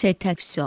세탁소.